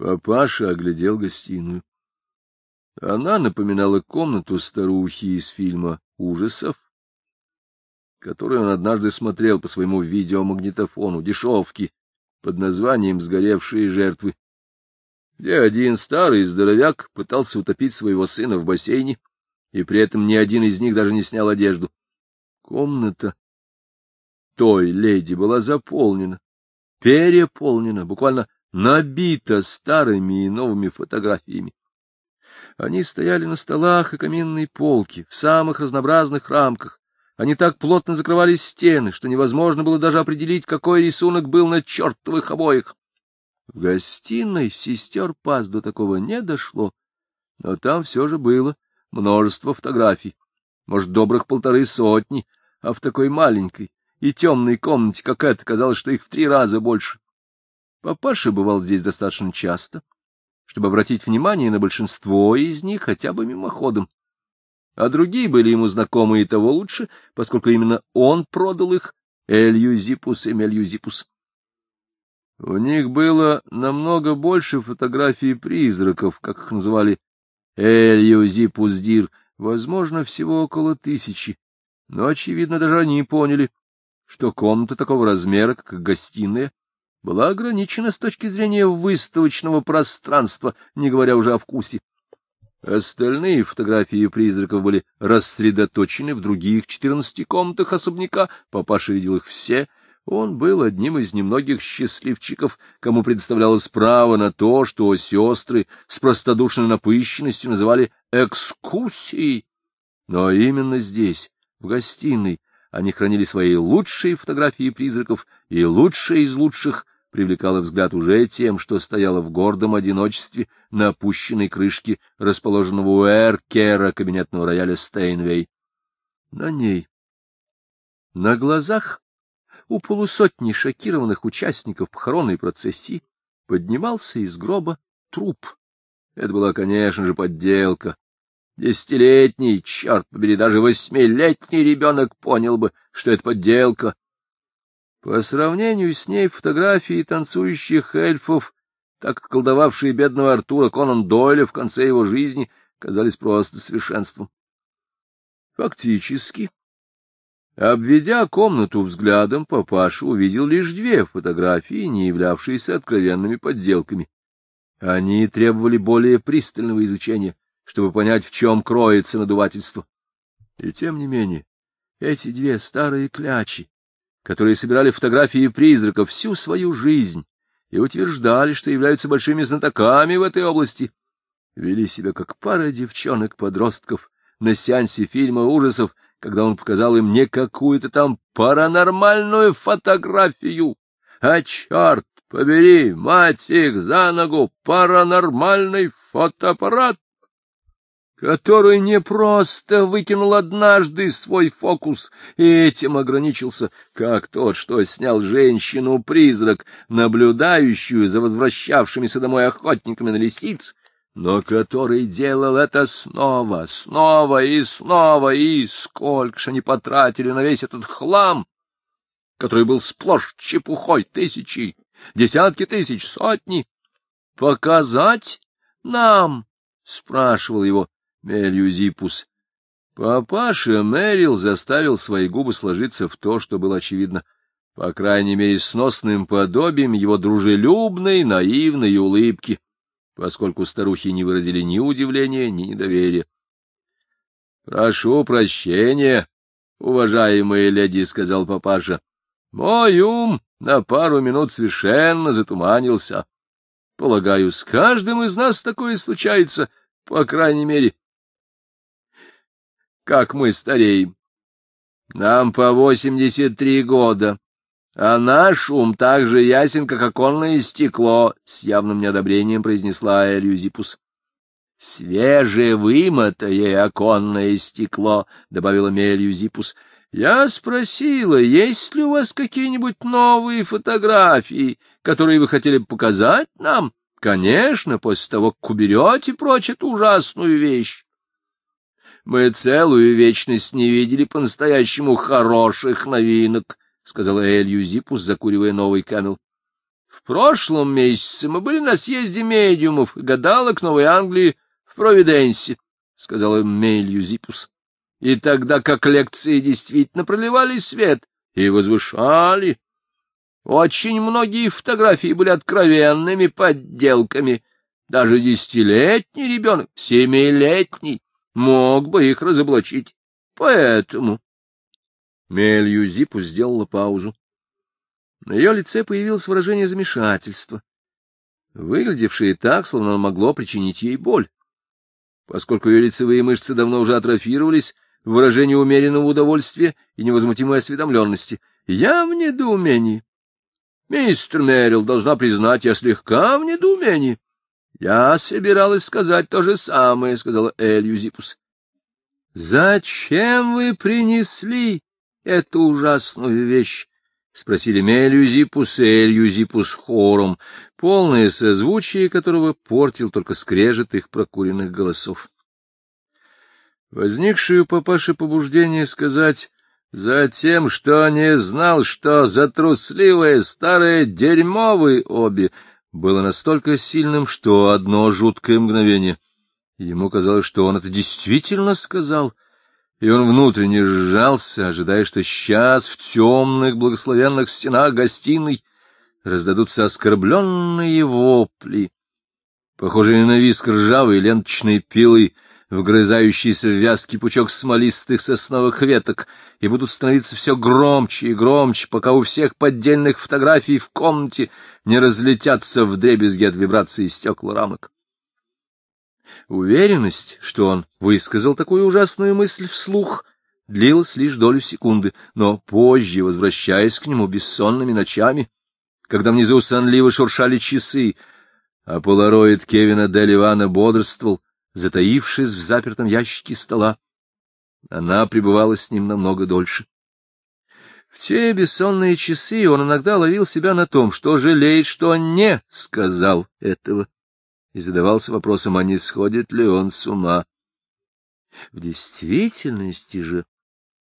Папаша оглядел гостиную. Она напоминала комнату старухи из фильма ужасов, которую он однажды смотрел по своему видеомагнитофону, дешевки, под названием «Сгоревшие жертвы», где один старый здоровяк пытался утопить своего сына в бассейне, и при этом ни один из них даже не снял одежду. Комната той леди была заполнена, переполнена, буквально набито старыми и новыми фотографиями. Они стояли на столах и каминной полке, в самых разнообразных рамках. Они так плотно закрывали стены, что невозможно было даже определить, какой рисунок был на чертовых обоих. В гостиной сестер Паз до такого не дошло, но там все же было множество фотографий, может, добрых полторы сотни, а в такой маленькой и темной комнате, как эта, казалось, что их в три раза больше. Папаша бывал здесь достаточно часто, чтобы обратить внимание на большинство из них хотя бы мимоходом. А другие были ему знакомы и того лучше, поскольку именно он продал их Эльюзипус и Мельюзипус. У них было намного больше фотографий призраков, как их называли Эльюзипус Дир, возможно, всего около тысячи. Но, очевидно, даже они поняли, что комната такого размера, как гостиная, была ограничена с точки зрения выставочного пространства, не говоря уже о вкусе. Остальные фотографии призраков были рассредоточены в других четырнадцати комнатах особняка, папаша видел их все. Он был одним из немногих счастливчиков, кому предоставлялось право на то, что сестры с простодушной напыщенностью называли «экскурсией». Но именно здесь, в гостиной, они хранили свои лучшие фотографии призраков, и лучшая из лучших привлекала взгляд уже тем, что стояла в гордом одиночестве на опущенной крышке расположенного у эркера кабинетного рояля Стейнвей. На ней, на глазах у полусотни шокированных участников похоронной процессии, поднимался из гроба труп. Это была, конечно же, подделка, Десятилетний, черт побери, даже восьмилетний ребенок понял бы, что это подделка. По сравнению с ней фотографии танцующих эльфов, так колдовавшие бедного Артура Конан Дойля в конце его жизни, казались просто совершенством. Фактически, обведя комнату взглядом, папаша увидел лишь две фотографии, не являвшиеся откровенными подделками. Они требовали более пристального изучения — чтобы понять, в чем кроется надувательство. И тем не менее, эти две старые клячи, которые собирали фотографии призраков всю свою жизнь и утверждали, что являются большими знатоками в этой области, вели себя как пара девчонок-подростков на сеансе фильма ужасов, когда он показал им не какую-то там паранормальную фотографию, а черт побери, мать их за ногу, паранормальный фотоаппарат который не просто выкинул однажды свой фокус и этим ограничился, как тот, что снял женщину-призрак, наблюдающую за возвращавшимися домой охотниками на лисиц, но который делал это снова, снова и снова, и сколько же они потратили на весь этот хлам, который был сплошь чепухой тысячи, десятки тысяч, сотни. «Показать нам?» — спрашивал его Мелюзипус. Папаша Мэрил заставил свои губы сложиться в то, что было очевидно, по крайней мере, сносным подобием его дружелюбной, наивной улыбки, поскольку старухи не выразили ни удивления, ни недоверия. — Прошу прощения, уважаемые леди, — сказал папаша. — Мой ум на пару минут совершенно затуманился. Полагаю, с каждым из нас такое случается, по крайней мере, как мы стареем. Нам по восемьдесят три года, а наш ум так же ясен, как оконное стекло, — с явным неодобрением произнесла Элюзипус. — Свежевымытое оконное стекло, — добавила Мельюзипус. — Я спросила, есть ли у вас какие-нибудь новые фотографии, которые вы хотели показать нам? — Конечно, после того, как уберете прочь эту ужасную вещь. Мы целую вечность не видели по-настоящему хороших новинок, — сказал Элью Зипус, закуривая новый камел. В прошлом месяце мы были на съезде медиумов и гадалок Новой Англии в Провиденсе, — сказал Мелью Зипус. И тогда как лекции действительно проливали свет и возвышали. Очень многие фотографии были откровенными подделками. Даже десятилетний ребенок, семилетний, мог бы их разоблачить. Поэтому... Мелью Зипу сделала паузу. На ее лице появилось выражение замешательства, выглядевшее так, словно могло причинить ей боль. Поскольку ее лицевые мышцы давно уже атрофировались, выражение умеренного удовольствия и невозмутимой осведомленности. Я в недоумении. Мистер Мерил, должна признать, я слегка в недоумении. — Я собиралась сказать то же самое, — сказала Эльюзипус. — Зачем вы принесли эту ужасную вещь? — спросили Мелюзипус и Эльюзипус хором, полное созвучие которого портил только скрежет их прокуренных голосов. Возникшее у папаши побуждение сказать «За тем, что не знал, что за трусливое старое дерьмо вы обе», было настолько сильным, что одно жуткое мгновение. Ему казалось, что он это действительно сказал, и он внутренне сжался, ожидая, что сейчас в темных благословенных стенах гостиной раздадутся оскорбленные вопли, похожие на виск ржавой ленточной пилы — вгрызающийся в вязкий пучок смолистых сосновых веток, и будут становиться все громче и громче, пока у всех поддельных фотографий в комнате не разлетятся в дребезги от вибрации стекла рамок. Уверенность, что он высказал такую ужасную мысль вслух, длилась лишь долю секунды, но позже, возвращаясь к нему бессонными ночами, когда внизу сонливо шуршали часы, а полароид Кевина Деливана бодрствовал, затаившись в запертом ящике стола. Она пребывала с ним намного дольше. В те бессонные часы он иногда ловил себя на том, что жалеет, что не сказал этого, и задавался вопросом, а не сходит ли он с ума. В действительности же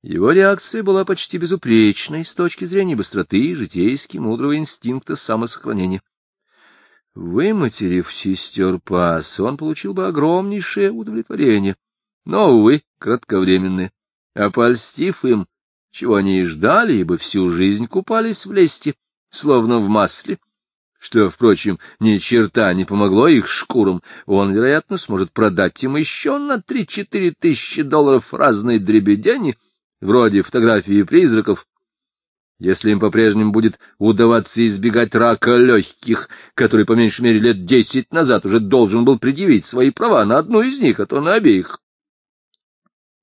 его реакция была почти безупречной с точки зрения быстроты и житейски мудрого инстинкта самосохранения. Выматерив сестер Пас, он получил бы огромнейшее удовлетворение, но, увы, кратковременное. А польстив им, чего они и ждали, ибо всю жизнь купались в лести, словно в масле, что, впрочем, ни черта не помогло их шкурам, он, вероятно, сможет продать им еще на три-четыре тысячи долларов разной дребедяни, вроде фотографии призраков, если им по-прежнему будет удаваться избегать рака легких, который по меньшей мере лет десять назад уже должен был предъявить свои права на одну из них, а то на обеих.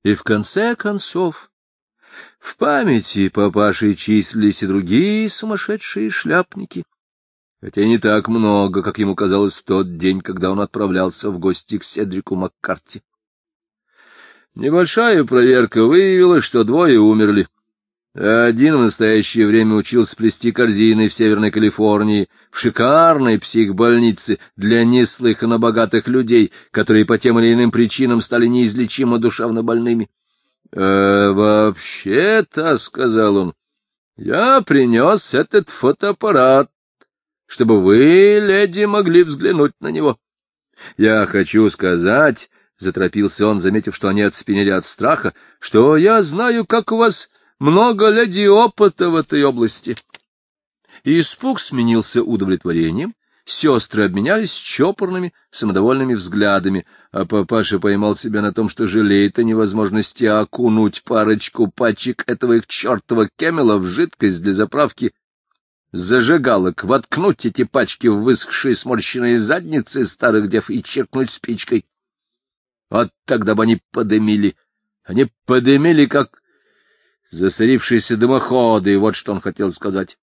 И в конце концов, в памяти папаши числились и другие сумасшедшие шляпники, хотя не так много, как ему казалось в тот день, когда он отправлялся в гости к Седрику Маккарти. Небольшая проверка выявила, что двое умерли — один в настоящее время учился плести корзины в Северной Калифорнии, в шикарной психбольнице для неслыханно богатых людей, которые по тем или иным причинам стали неизлечимо душевно больными. «Э, — Вообще-то, — сказал он, — я принес этот фотоаппарат, чтобы вы, леди, могли взглянуть на него. — Я хочу сказать, — заторопился он, заметив, что они отспенели от страха, — что я знаю, как у вас много леди опыта в этой области. И испуг сменился удовлетворением, сестры обменялись чопорными, самодовольными взглядами, а папаша поймал себя на том, что жалеет о невозможности окунуть парочку пачек этого их чертова кемела в жидкость для заправки зажигалок, воткнуть эти пачки в высохшие сморщенные задницы старых дев и черкнуть спичкой. Вот тогда бы они подымили, они подымили, как засорившиеся дымоходы, вот что он хотел сказать.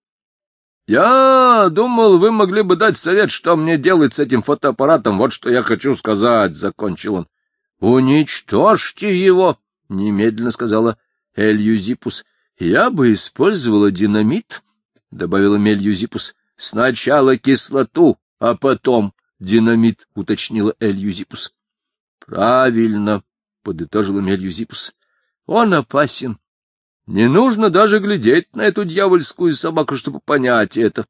«Я думал, вы могли бы дать совет, что мне делать с этим фотоаппаратом. Вот что я хочу сказать», — закончил он. «Уничтожьте его», — немедленно сказала Эльюзипус. «Я бы использовала динамит», — добавила Мельюзипус. «Сначала кислоту, а потом динамит», — уточнила Эльюзипус. «Правильно», — подытожила Мельюзипус. «Он опасен. Не нужно даже глядеть на эту дьявольскую собаку, чтобы понять это.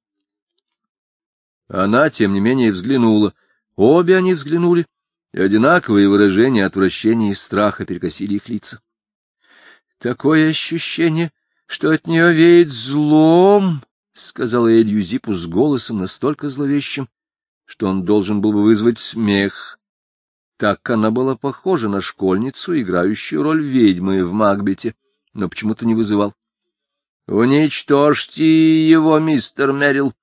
Она, тем не менее, взглянула. Обе они взглянули, и одинаковые выражения отвращения и страха перекосили их лица. Такое ощущение, что от нее веет злом, — сказала Эльюзипу с голосом настолько зловещим, что он должен был бы вызвать смех. Так она была похожа на школьницу, играющую роль ведьмы в Макбете. — но почему-то не вызывал. — Уничтожьте его, мистер Мерил,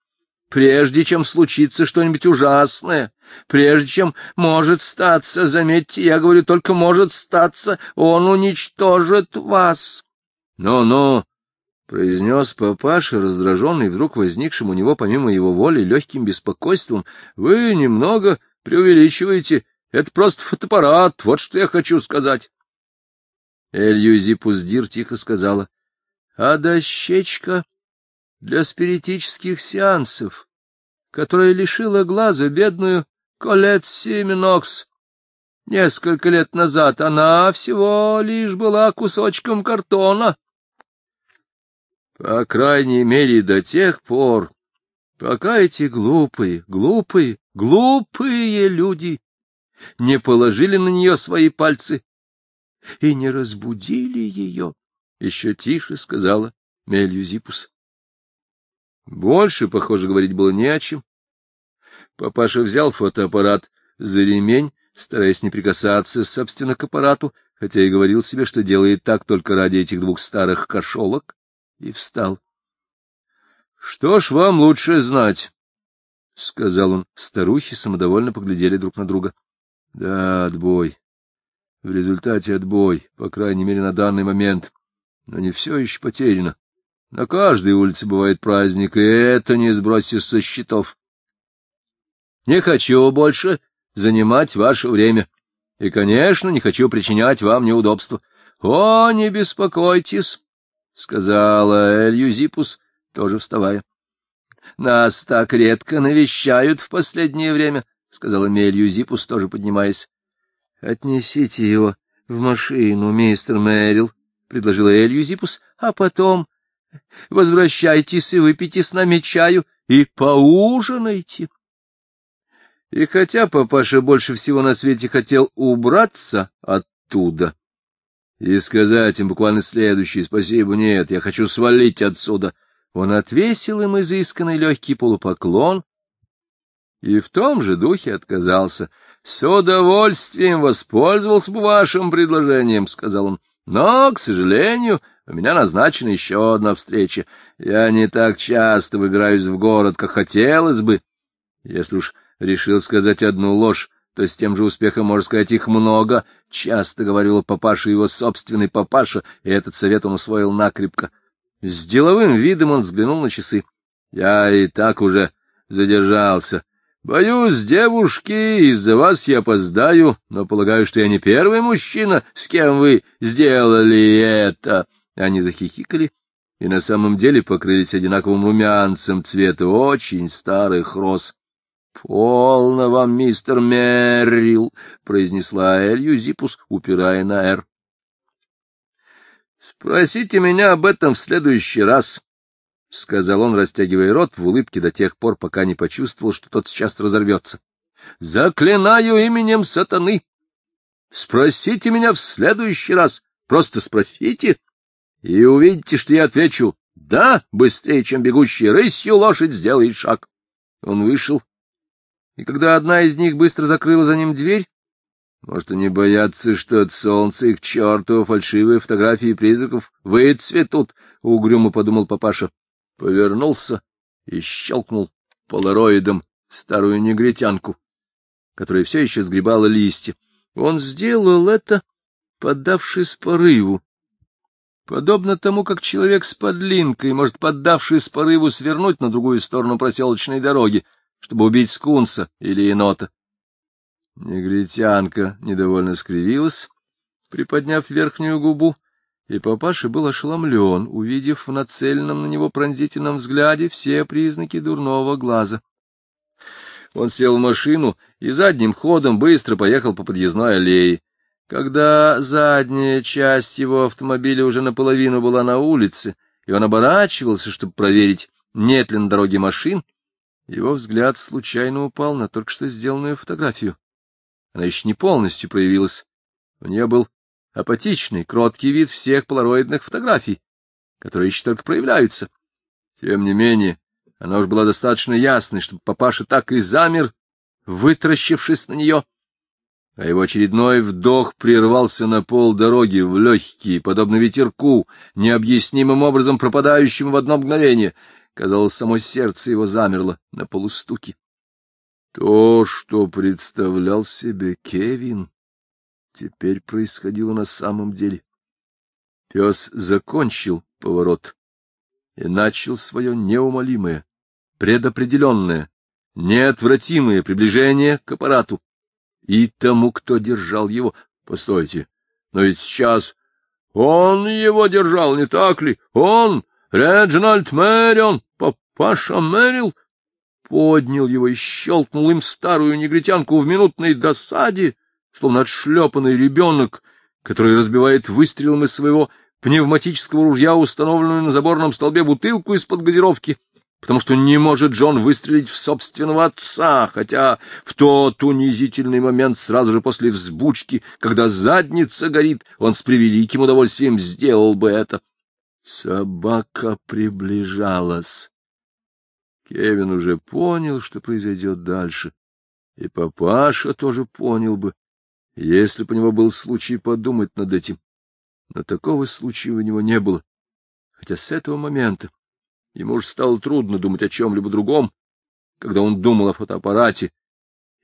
прежде чем случится что-нибудь ужасное, прежде чем может статься, заметьте, я говорю, только может статься, он уничтожит вас. Но, но, — произнес папаша, раздраженный вдруг возникшим у него, помимо его воли, легким беспокойством, — вы немного преувеличиваете, это просто фотоаппарат, вот что я хочу сказать. Эльюзи Пуздир тихо сказала, — А дощечка для спиритических сеансов, которая лишила глаза бедную Колет Сименокс. Несколько лет назад она всего лишь была кусочком картона. По крайней мере, до тех пор, пока эти глупые, глупые, глупые люди не положили на нее свои пальцы, и не разбудили ее, — еще тише сказала Мельюзипус. Больше, похоже, говорить было не о чем. Папаша взял фотоаппарат за ремень, стараясь не прикасаться, собственно, к аппарату, хотя и говорил себе, что делает так только ради этих двух старых кошелок, и встал. — Что ж вам лучше знать, — сказал он. Старухи самодовольно поглядели друг на друга. — Да, отбой. В результате отбой, по крайней мере, на данный момент. Но не все еще потеряно. На каждой улице бывает праздник, и это не сбросишь со счетов. Не хочу больше занимать ваше время. И, конечно, не хочу причинять вам неудобства. — О, не беспокойтесь, — сказала Эльюзипус, тоже вставая. — Нас так редко навещают в последнее время, — сказала Мельюзипус, тоже поднимаясь. — Отнесите его в машину, мистер Мэрил, — предложила Эльюзипус, — а потом возвращайтесь и выпейте с нами чаю и поужинайте. И хотя папаша больше всего на свете хотел убраться оттуда и сказать им буквально следующее «Спасибо, нет, я хочу свалить отсюда», он отвесил им изысканный легкий полупоклон и в том же духе отказался. — С удовольствием воспользовался бы вашим предложением, — сказал он. — Но, к сожалению, у меня назначена еще одна встреча. Я не так часто выбираюсь в город, как хотелось бы. Если уж решил сказать одну ложь, то с тем же успехом можно сказать их много. Часто говорил папаша его собственный папаша, и этот совет он усвоил накрепко. С деловым видом он взглянул на часы. — Я и так уже задержался. Боюсь, девушки, из-за вас я опоздаю, но полагаю, что я не первый мужчина, с кем вы сделали это. Они захихикали и на самом деле покрылись одинаковым румянцем цвета очень старых роз. — Полно вам, мистер Меррил, — произнесла Элью Зипус, упирая на «Р». — Спросите меня об этом в следующий раз, — сказал он, растягивая рот в улыбке до тех пор, пока не почувствовал, что тот сейчас разорвется. — Заклинаю именем сатаны! Спросите меня в следующий раз, просто спросите, и увидите, что я отвечу «да» быстрее, чем бегущей рысью лошадь сделает шаг. Он вышел, и когда одна из них быстро закрыла за ним дверь, может, они боятся, что от солнца их чертова фальшивые фотографии призраков выцветут, — угрюмо подумал папаша повернулся и щелкнул полароидом старую негритянку, которая все еще сгребала листья. Он сделал это, поддавшись порыву, подобно тому, как человек с подлинкой может, поддавшись порыву, свернуть на другую сторону проселочной дороги, чтобы убить скунса или енота. Негритянка недовольно скривилась, приподняв верхнюю губу, и папаша был ошеломлен, увидев в нацеленном на него пронзительном взгляде все признаки дурного глаза. Он сел в машину и задним ходом быстро поехал по подъездной аллее. Когда задняя часть его автомобиля уже наполовину была на улице, и он оборачивался, чтобы проверить, нет ли на дороге машин, его взгляд случайно упал на только что сделанную фотографию. Она еще не полностью проявилась. У нее был апатичный, кроткий вид всех полароидных фотографий, которые еще только проявляются. Тем не менее, она уж была достаточно ясной, чтобы папаша так и замер, вытращившись на нее, а его очередной вдох прервался на полдороги в легкие, подобно ветерку, необъяснимым образом пропадающему в одно мгновение. Казалось, само сердце его замерло на полустуке. То, что представлял себе Кевин, теперь происходило на самом деле. Пес закончил поворот и начал свое неумолимое, предопределенное, неотвратимое приближение к аппарату и тому, кто держал его. Постойте, но ведь сейчас он его держал, не так ли? Он, Реджинальд Мэрион, папаша Мэрил, поднял его и щелкнул им старую негритянку в минутной досаде, словно отшлепанный ребенок, который разбивает выстрелом из своего пневматического ружья, установленную на заборном столбе бутылку из-под газировки, потому что не может Джон выстрелить в собственного отца, хотя в тот унизительный момент сразу же после взбучки, когда задница горит, он с превеликим удовольствием сделал бы это. Собака приближалась. Кевин уже понял, что произойдет дальше, и папаша тоже понял бы, если бы у него был случай подумать над этим. Но такого случая у него не было. Хотя с этого момента ему уж стало трудно думать о чем-либо другом, когда он думал о фотоаппарате.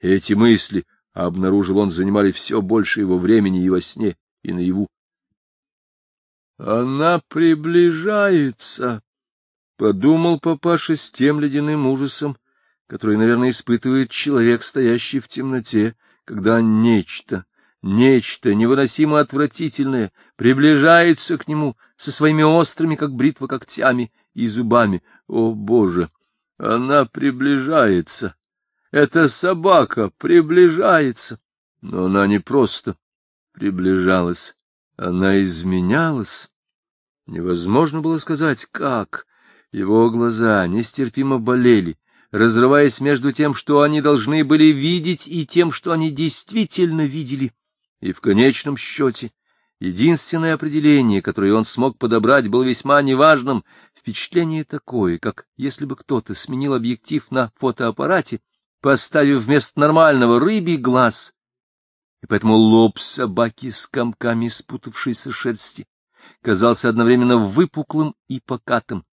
Эти мысли, обнаружил он, занимали все больше его времени и во сне, и наяву. — Она приближается, — подумал папаша с тем ледяным ужасом, который, наверное, испытывает человек, стоящий в темноте, — когда нечто, нечто невыносимо отвратительное приближается к нему со своими острыми, как бритва, когтями и зубами. О, Боже! Она приближается! Эта собака приближается! Но она не просто приближалась, она изменялась. Невозможно было сказать, как. Его глаза нестерпимо болели, разрываясь между тем, что они должны были видеть, и тем, что они действительно видели. И в конечном счете единственное определение, которое он смог подобрать, было весьма неважным. Впечатление такое, как если бы кто-то сменил объектив на фотоаппарате, поставив вместо нормального рыбий глаз, и поэтому лоб собаки с комками спутавшейся шерсти казался одновременно выпуклым и покатым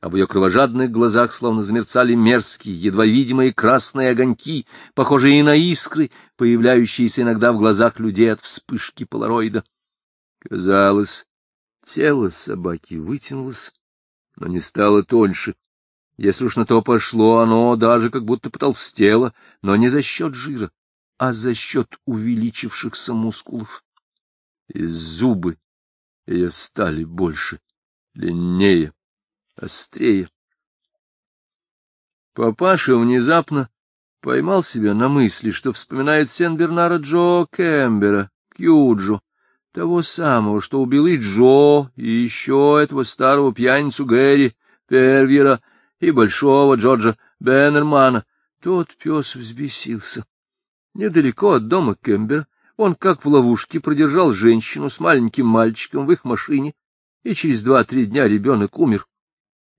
а в ее кровожадных глазах словно замерцали мерзкие, едва видимые красные огоньки, похожие на искры, появляющиеся иногда в глазах людей от вспышки полароида. Казалось, тело собаки вытянулось, но не стало тоньше. Если уж на то пошло, оно даже как будто потолстело, но не за счет жира, а за счет увеличившихся мускулов. И зубы ее стали больше, длиннее, острее. Папаша внезапно поймал себя на мысли, что вспоминает Сен-Бернара Джо Кэмбера, Кьюджо, того самого, что убил и Джо, и еще этого старого пьяницу Гэри Первьера и большого Джорджа Беннермана. Тот пес взбесился. Недалеко от дома Кембер он, как в ловушке, продержал женщину с маленьким мальчиком в их машине, и через два-три дня ребенок умер.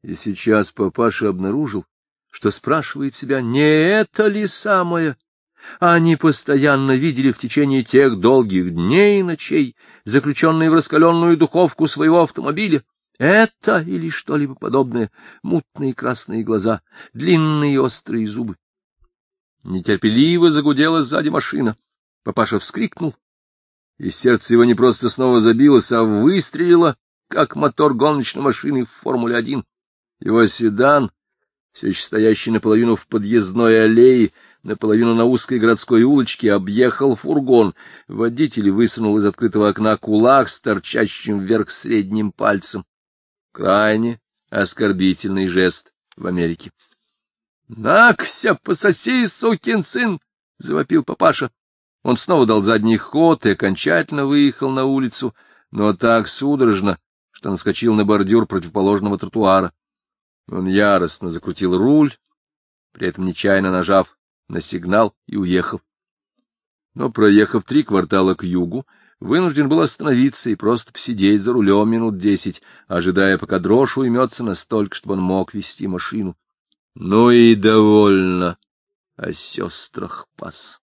И сейчас папаша обнаружил, что спрашивает себя, не это ли самое? Они постоянно видели в течение тех долгих дней и ночей, заключенные в раскаленную духовку своего автомобиля. Это или что-либо подобное, мутные красные глаза, длинные острые зубы. Нетерпеливо загудела сзади машина. Папаша вскрикнул, и сердце его не просто снова забилось, а выстрелило, как мотор гоночной машины в Формуле-1. Его седан, все еще стоящий наполовину в подъездной аллее, наполовину на узкой городской улочке, объехал фургон. Водитель высунул из открытого окна кулак с торчащим вверх средним пальцем. Крайне оскорбительный жест в Америке. — Накся, пососи, сукин сын! — завопил папаша. Он снова дал задний ход и окончательно выехал на улицу, но так судорожно, что наскочил на бордюр противоположного тротуара. Он яростно закрутил руль, при этом нечаянно нажав на сигнал и уехал. Но, проехав три квартала к югу, вынужден был остановиться и просто посидеть за рулем минут десять, ожидая, пока дрожь уймется настолько, чтобы он мог вести машину. Ну и довольно о сестрах пас.